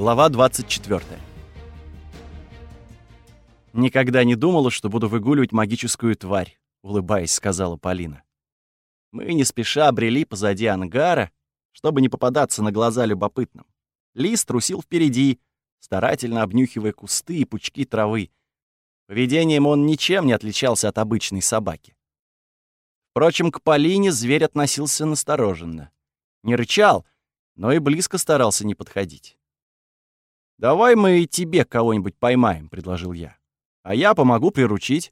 Глава 24. «Никогда не думала, что буду выгуливать магическую тварь», — улыбаясь, сказала Полина. Мы не спеша брели позади ангара, чтобы не попадаться на глаза любопытным. Лис трусил впереди, старательно обнюхивая кусты и пучки травы. Поведением он ничем не отличался от обычной собаки. Впрочем, к Полине зверь относился настороженно. Не рычал, но и близко старался не подходить. «Давай мы и тебе кого-нибудь поймаем», — предложил я. «А я помогу приручить».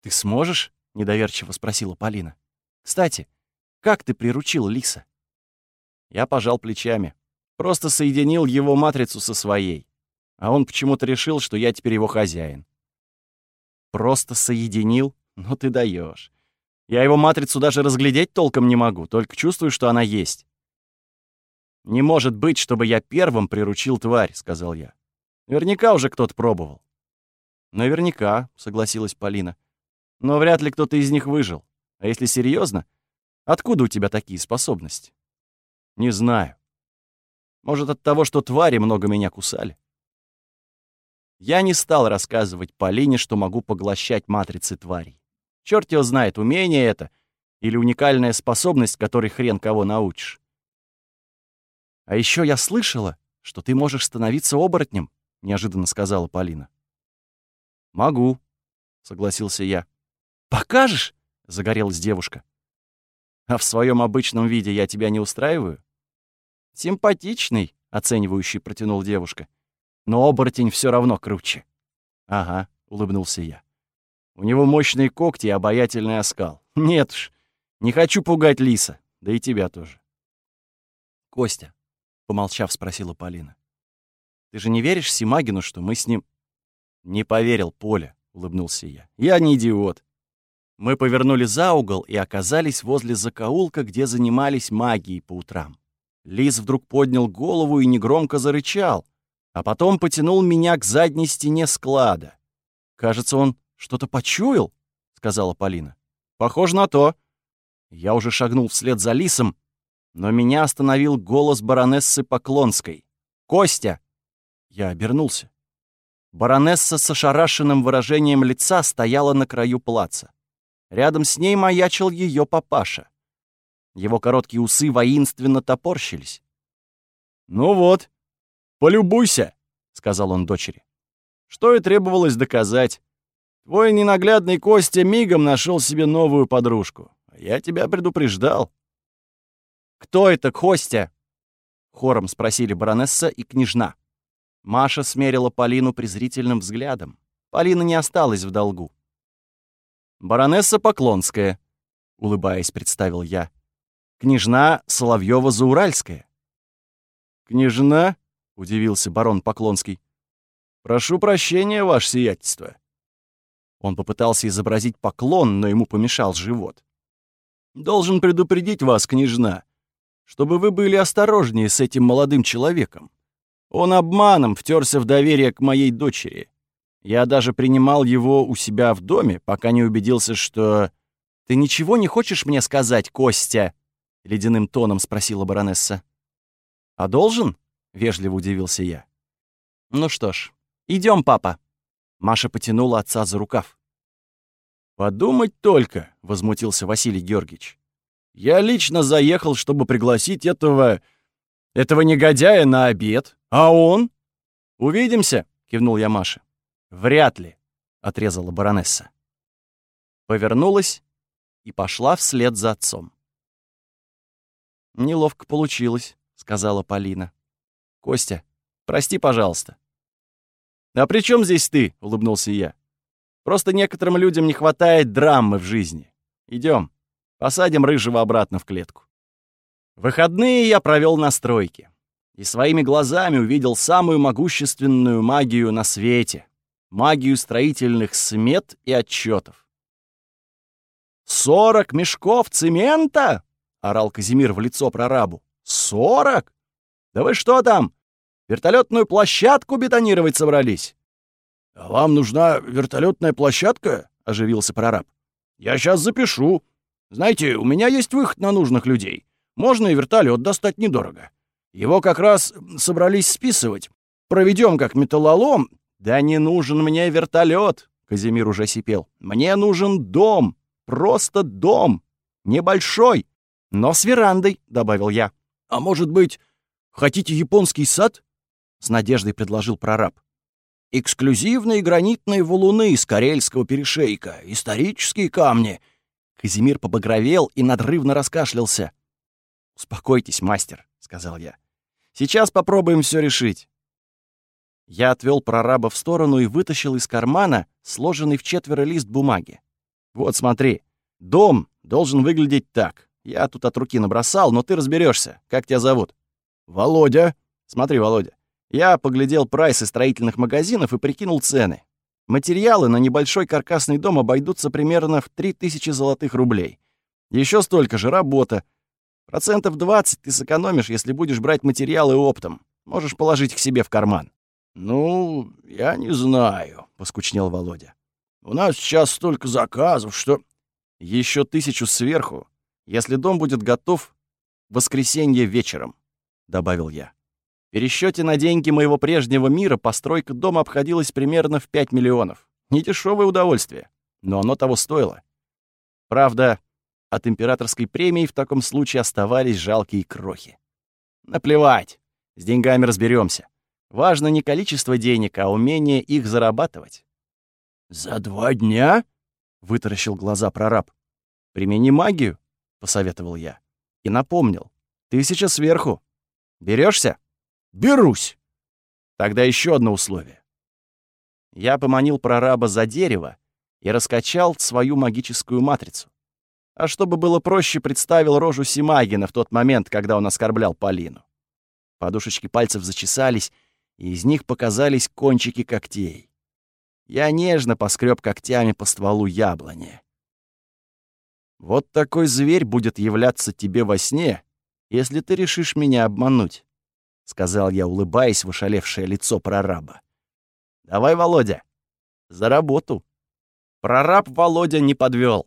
«Ты сможешь?» — недоверчиво спросила Полина. «Кстати, как ты приручил лиса?» Я пожал плечами. Просто соединил его матрицу со своей. А он почему-то решил, что я теперь его хозяин. Просто соединил? Ну ты даешь. Я его матрицу даже разглядеть толком не могу, только чувствую, что она есть. «Не может быть, чтобы я первым приручил тварь», — сказал я. «Наверняка уже кто-то пробовал». «Наверняка», — согласилась Полина. «Но вряд ли кто-то из них выжил. А если серьезно, откуда у тебя такие способности?» «Не знаю. Может, от того, что твари много меня кусали?» Я не стал рассказывать Полине, что могу поглощать матрицы тварей. Черт его знает, умение это или уникальная способность, которой хрен кого научишь. «А еще я слышала, что ты можешь становиться оборотнем», — неожиданно сказала Полина. «Могу», — согласился я. «Покажешь?» — загорелась девушка. «А в своем обычном виде я тебя не устраиваю?» «Симпатичный», — оценивающий протянул девушка. «Но оборотень все равно круче». «Ага», — улыбнулся я. «У него мощные когти и обаятельный оскал. Нет уж, не хочу пугать лиса, да и тебя тоже». «Костя, — помолчав, спросила Полина. «Ты же не веришь Симагину, что мы с ним...» «Не поверил, Поля», — улыбнулся я. «Я не идиот». Мы повернули за угол и оказались возле закоулка, где занимались магией по утрам. Лис вдруг поднял голову и негромко зарычал, а потом потянул меня к задней стене склада. «Кажется, он что-то почуял», — сказала Полина. «Похоже на то». Я уже шагнул вслед за лисом, но меня остановил голос баронессы Поклонской. «Костя!» Я обернулся. Баронесса с ошарашенным выражением лица стояла на краю плаца. Рядом с ней маячил ее папаша. Его короткие усы воинственно топорщились. «Ну вот, полюбуйся», — сказал он дочери. «Что и требовалось доказать. Твой ненаглядный Костя мигом нашел себе новую подружку. Я тебя предупреждал». «Кто это Костя?» Хором спросили баронесса и княжна. Маша смерила Полину презрительным взглядом. Полина не осталась в долгу. «Баронесса Поклонская», — улыбаясь, представил я. «Княжна Соловьева-Зауральская». «Княжна?» — удивился барон Поклонский. «Прошу прощения, ваше сиятельство». Он попытался изобразить поклон, но ему помешал живот. «Должен предупредить вас, княжна, чтобы вы были осторожнее с этим молодым человеком. Он обманом втерся в доверие к моей дочери. Я даже принимал его у себя в доме, пока не убедился, что... «Ты ничего не хочешь мне сказать, Костя?» — ледяным тоном спросила баронесса. «А должен?» — вежливо удивился я. «Ну что ж, идем, папа». Маша потянула отца за рукав. «Подумать только», — возмутился Василий Георгиевич. Я лично заехал, чтобы пригласить этого... этого негодяя на обед. А он? Увидимся, кивнул я Маше. Вряд ли, отрезала баронесса. Повернулась и пошла вслед за отцом. «Неловко получилось», — сказала Полина. «Костя, прости, пожалуйста». «А при чем здесь ты?» — улыбнулся я. «Просто некоторым людям не хватает драмы в жизни. Идем. Посадим рыжего обратно в клетку. Выходные я провел на стройке и своими глазами увидел самую могущественную магию на свете — магию строительных смет и отчетов. «Сорок мешков цемента!» — орал Казимир в лицо прорабу. «Сорок? Да вы что там, вертолетную площадку бетонировать собрались?» «А вам нужна вертолетная площадка?» — оживился прораб. «Я сейчас запишу. Знаете, у меня есть выход на нужных людей. Можно и вертолет достать недорого. Его как раз собрались списывать. Проведем как металлолом. Да не нужен мне вертолет, Казимир уже сипел. Мне нужен дом. Просто дом. Небольшой, но с верандой, добавил я. А может быть, хотите японский сад? С надеждой предложил прораб. Эксклюзивные гранитные валуны из Карельского перешейка, исторические камни. Казимир побагровел и надрывно раскашлялся. «Успокойтесь, мастер», — сказал я. «Сейчас попробуем все решить». Я отвел прораба в сторону и вытащил из кармана сложенный в четверо лист бумаги. «Вот смотри, дом должен выглядеть так. Я тут от руки набросал, но ты разберешься. Как тебя зовут?» «Володя». «Смотри, Володя, я поглядел прайсы строительных магазинов и прикинул цены. Материалы на небольшой каркасный дом обойдутся примерно в 3000 золотых рублей. Еще столько же работа. Процентов 20 ты сэкономишь, если будешь брать материалы оптом. Можешь положить к себе в карман. «Ну, я не знаю», — поскучнел Володя. «У нас сейчас столько заказов, что...» Еще тысячу сверху, если дом будет готов в воскресенье вечером», — добавил я пересчете на деньги моего прежнего мира постройка дома обходилась примерно в 5 миллионов. Недешевое удовольствие, но оно того стоило. Правда, от императорской премии в таком случае оставались жалкие крохи. Наплевать, с деньгами разберемся. Важно не количество денег, а умение их зарабатывать. «За два дня?» — вытаращил глаза прораб. «Примени магию», — посоветовал я. И напомнил. «Ты сейчас сверху. Берешься? Берусь. Тогда еще одно условие. Я поманил прораба за дерево и раскачал свою магическую матрицу. А чтобы было проще, представил рожу Симагина в тот момент, когда он оскорблял Полину. Подушечки пальцев зачесались, и из них показались кончики когтей. Я нежно поскреб когтями по стволу яблони. Вот такой зверь будет являться тебе во сне, если ты решишь меня обмануть. — сказал я, улыбаясь в ошалевшее лицо прораба. «Давай, Володя, за работу». Прораб Володя не подвел.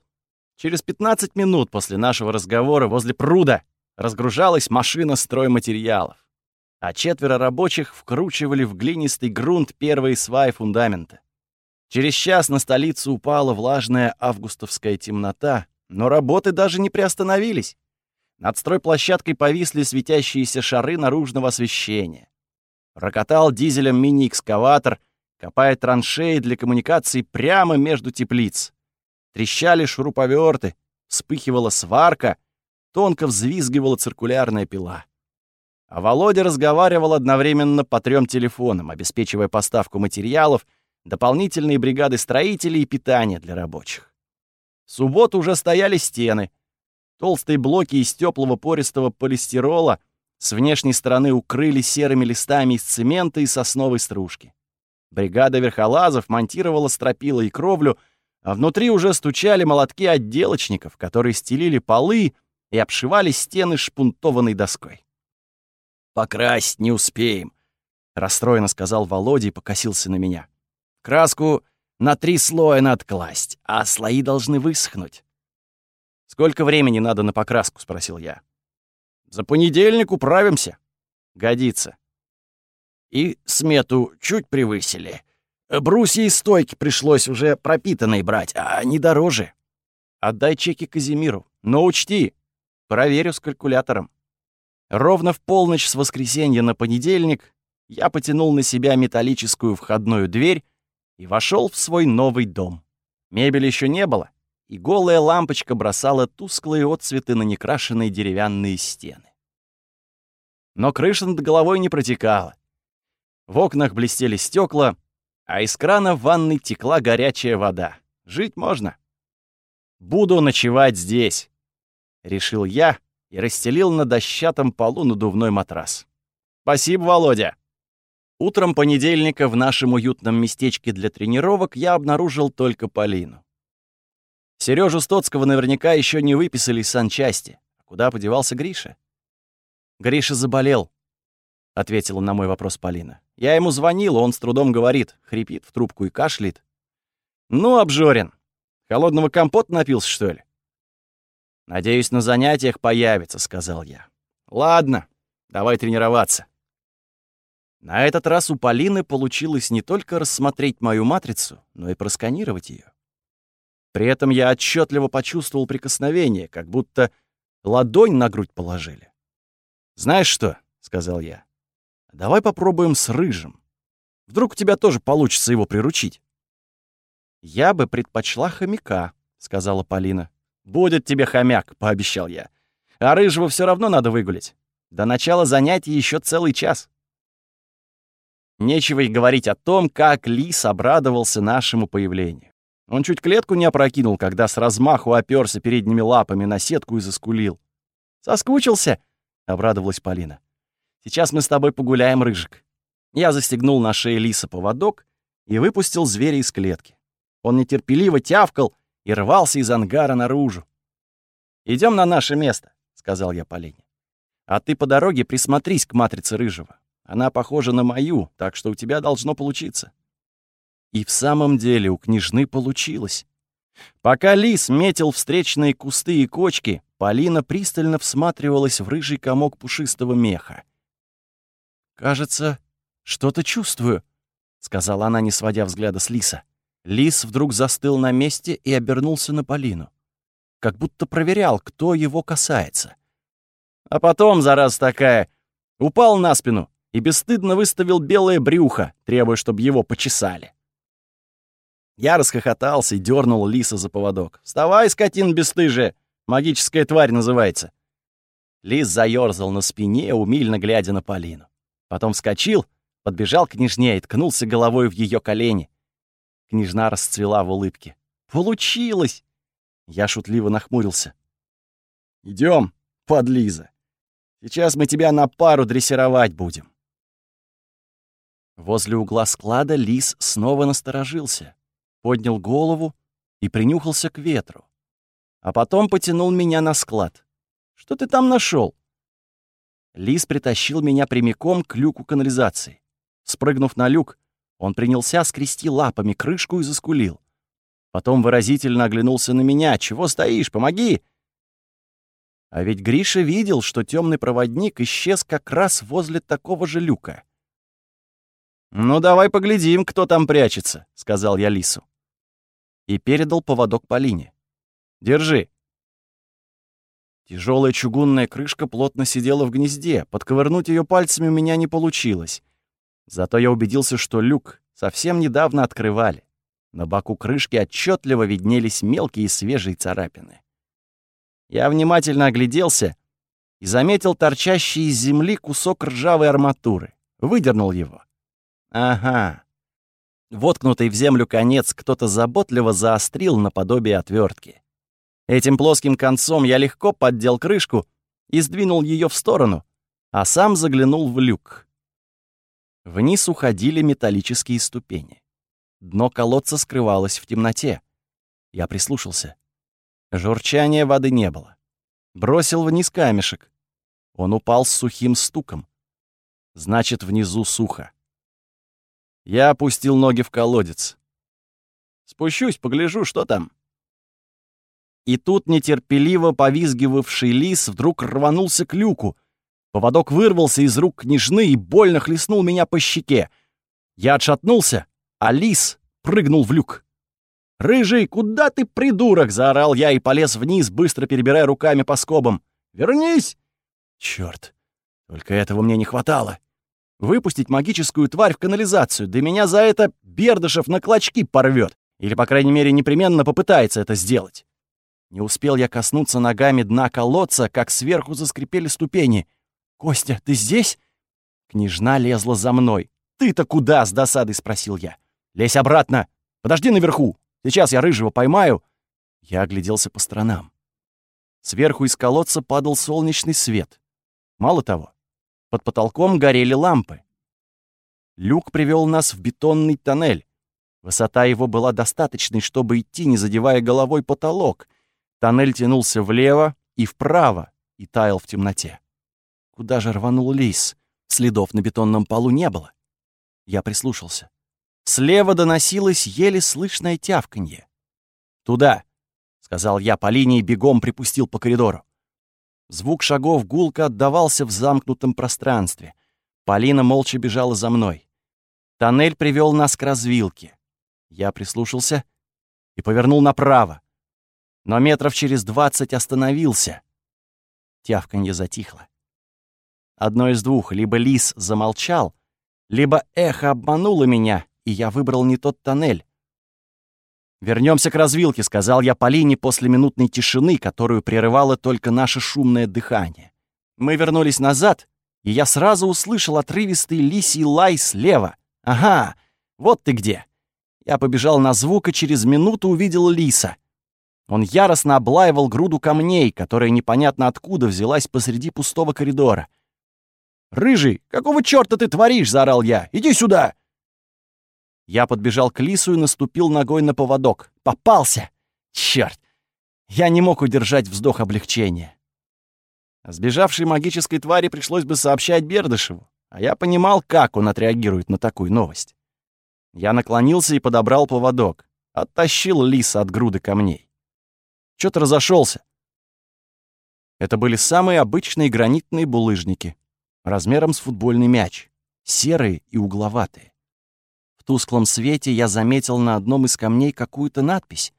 Через 15 минут после нашего разговора возле пруда разгружалась машина стройматериалов, а четверо рабочих вкручивали в глинистый грунт первые сваи фундамента. Через час на столицу упала влажная августовская темнота, но работы даже не приостановились. Над стройплощадкой повисли светящиеся шары наружного освещения. Рокотал дизелем мини-экскаватор, копая траншеи для коммуникаций прямо между теплиц. Трещали шуруповерты, вспыхивала сварка, тонко взвизгивала циркулярная пила. А Володя разговаривал одновременно по трем телефонам, обеспечивая поставку материалов, дополнительные бригады строителей и питания для рабочих. В субботу уже стояли стены, Толстые блоки из теплого пористого полистирола с внешней стороны укрыли серыми листами из цемента и сосновой стружки. Бригада верхолазов монтировала стропила и кровлю, а внутри уже стучали молотки отделочников, которые стелили полы и обшивали стены шпунтованной доской. «Покрасить не успеем», — расстроенно сказал Володя и покосился на меня. «Краску на три слоя надо класть, а слои должны высохнуть. «Сколько времени надо на покраску?» — спросил я. «За понедельник управимся». «Годится». И смету чуть превысили. Брусья и стойки пришлось уже пропитанные брать, а не дороже. Отдай чеки Казимиру. Но учти, проверю с калькулятором. Ровно в полночь с воскресенья на понедельник я потянул на себя металлическую входную дверь и вошел в свой новый дом. Мебели еще не было, и голая лампочка бросала тусклые отцветы на некрашенные деревянные стены. Но крыша над головой не протекала. В окнах блестели стекла, а из крана в ванной текла горячая вода. Жить можно. «Буду ночевать здесь», — решил я и расстелил на дощатом полу надувной матрас. «Спасибо, Володя». Утром понедельника в нашем уютном местечке для тренировок я обнаружил только Полину. Сережу Стоцкого наверняка еще не выписали из санчасти. А куда подевался Гриша? Гриша заболел, ответила на мой вопрос Полина. Я ему звонил, он с трудом говорит, хрипит в трубку и кашляет. Ну, обжорен. Холодного компота напился, что ли? Надеюсь, на занятиях появится, сказал я. Ладно, Давай тренироваться. На этот раз у Полины получилось не только рассмотреть мою матрицу, но и просканировать ее. При этом я отчетливо почувствовал прикосновение, как будто ладонь на грудь положили. «Знаешь что?» — сказал я. «Давай попробуем с рыжим. Вдруг у тебя тоже получится его приручить». «Я бы предпочла хомяка», — сказала Полина. «Будет тебе хомяк», — пообещал я. «А рыжего все равно надо выгулять. До начала занятий еще целый час». Нечего и говорить о том, как лис обрадовался нашему появлению. Он чуть клетку не опрокинул, когда с размаху оперся передними лапами на сетку и заскулил. «Соскучился?» — обрадовалась Полина. «Сейчас мы с тобой погуляем, Рыжик». Я застегнул на шее лиса поводок и выпустил зверя из клетки. Он нетерпеливо тявкал и рвался из ангара наружу. Идем на наше место», — сказал я Полине. «А ты по дороге присмотрись к матрице Рыжего. Она похожа на мою, так что у тебя должно получиться». И в самом деле у княжны получилось. Пока лис метил встречные кусты и кочки, Полина пристально всматривалась в рыжий комок пушистого меха. «Кажется, что-то чувствую», — сказала она, не сводя взгляда с лиса. Лис вдруг застыл на месте и обернулся на Полину. Как будто проверял, кто его касается. А потом, зараз такая, упал на спину и бесстыдно выставил белое брюхо, требуя, чтобы его почесали. Я расхохотался и дернул лиса за поводок. «Вставай, скотин бесстыжая! Магическая тварь называется!» Лис заёрзал на спине, умильно глядя на Полину. Потом вскочил, подбежал к княжне и ткнулся головой в ее колени. Княжна расцвела в улыбке. «Получилось!» Я шутливо нахмурился. Идем, подлиза. Сейчас мы тебя на пару дрессировать будем». Возле угла склада лис снова насторожился поднял голову и принюхался к ветру. А потом потянул меня на склад. «Что ты там нашел? Лис притащил меня прямиком к люку канализации. Спрыгнув на люк, он принялся скрести лапами крышку и заскулил. Потом выразительно оглянулся на меня. «Чего стоишь? Помоги!» А ведь Гриша видел, что темный проводник исчез как раз возле такого же люка. «Ну, давай поглядим, кто там прячется», — сказал я Лису и передал поводок Полине. «Держи». Тяжелая чугунная крышка плотно сидела в гнезде, подковырнуть ее пальцами у меня не получилось. Зато я убедился, что люк совсем недавно открывали. На боку крышки отчетливо виднелись мелкие свежие царапины. Я внимательно огляделся и заметил торчащий из земли кусок ржавой арматуры. Выдернул его. Ага, Воткнутый в землю конец кто-то заботливо заострил наподобие отвертки. Этим плоским концом я легко поддел крышку и сдвинул ее в сторону, а сам заглянул в люк. Вниз уходили металлические ступени. Дно колодца скрывалось в темноте. Я прислушался. Журчания воды не было. Бросил вниз камешек. Он упал с сухим стуком. Значит, внизу сухо. Я опустил ноги в колодец. Спущусь, погляжу, что там. И тут нетерпеливо повизгивавший лис вдруг рванулся к люку. Поводок вырвался из рук княжны и больно хлестнул меня по щеке. Я отшатнулся, а лис прыгнул в люк. «Рыжий, куда ты, придурок?» — заорал я и полез вниз, быстро перебирая руками по скобам. «Вернись!» Черт, только этого мне не хватало. Выпустить магическую тварь в канализацию, да меня за это Бердышев на клочки порвет. Или, по крайней мере, непременно попытается это сделать. Не успел я коснуться ногами дна колодца, как сверху заскрипели ступени. «Костя, ты здесь?» Княжна лезла за мной. «Ты-то куда?» — с досадой спросил я. «Лезь обратно! Подожди наверху! Сейчас я рыжего поймаю!» Я огляделся по сторонам. Сверху из колодца падал солнечный свет. Мало того, под потолком горели лампы. Люк привел нас в бетонный тоннель. Высота его была достаточной, чтобы идти, не задевая головой потолок. Тоннель тянулся влево и вправо и таял в темноте. Куда же рванул лис? Следов на бетонном полу не было. Я прислушался. Слева доносилось еле слышное тявканье. «Туда!» — сказал я по линии, бегом припустил по коридору. Звук шагов гулко отдавался в замкнутом пространстве. Полина молча бежала за мной. Тоннель привел нас к развилке. Я прислушался и повернул направо. Но метров через двадцать остановился. Тявканье затихло. Одно из двух, либо лис замолчал, либо эхо обмануло меня, и я выбрал не тот тоннель. Вернемся к развилке», — сказал я Полине после минутной тишины, которую прерывало только наше шумное дыхание. Мы вернулись назад, и я сразу услышал отрывистый лисий лай слева. «Ага, вот ты где!» Я побежал на звук и через минуту увидел лиса. Он яростно облаивал груду камней, которая непонятно откуда взялась посреди пустого коридора. «Рыжий, какого чёрта ты творишь?» — заорал я. «Иди сюда!» Я подбежал к лису и наступил ногой на поводок. Попался! Черт! Я не мог удержать вздох облегчения. Сбежавшей магической твари пришлось бы сообщать Бердышеву, а я понимал, как он отреагирует на такую новость. Я наклонился и подобрал поводок. Оттащил лиса от груды камней. Чё ты разошелся? Это были самые обычные гранитные булыжники, размером с футбольный мяч, серые и угловатые тусклом свете я заметил на одном из камней какую-то надпись.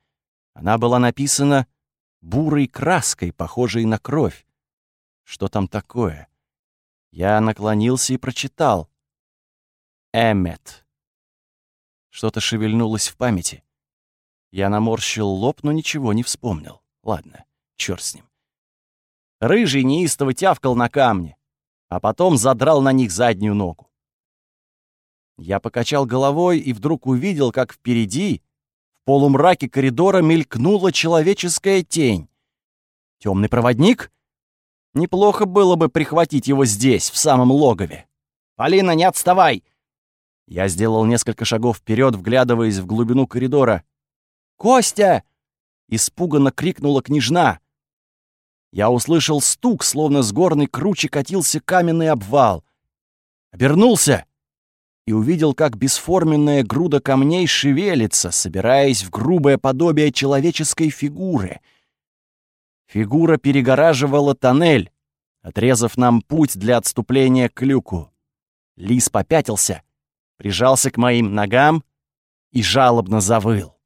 Она была написана бурой краской, похожей на кровь. Что там такое? Я наклонился и прочитал. Эммет. Что-то шевельнулось в памяти. Я наморщил лоб, но ничего не вспомнил. Ладно, чёрт с ним. Рыжий неистово тявкал на камне, а потом задрал на них заднюю ногу. Я покачал головой и вдруг увидел, как впереди, в полумраке коридора, мелькнула человеческая тень. Темный проводник? Неплохо было бы прихватить его здесь, в самом логове. «Полина, не отставай!» Я сделал несколько шагов вперед, вглядываясь в глубину коридора. «Костя!» — испуганно крикнула княжна. Я услышал стук, словно с горной кручи катился каменный обвал. Обернулся и увидел, как бесформенная груда камней шевелится, собираясь в грубое подобие человеческой фигуры. Фигура перегораживала тоннель, отрезав нам путь для отступления к люку. Лис попятился, прижался к моим ногам и жалобно завыл.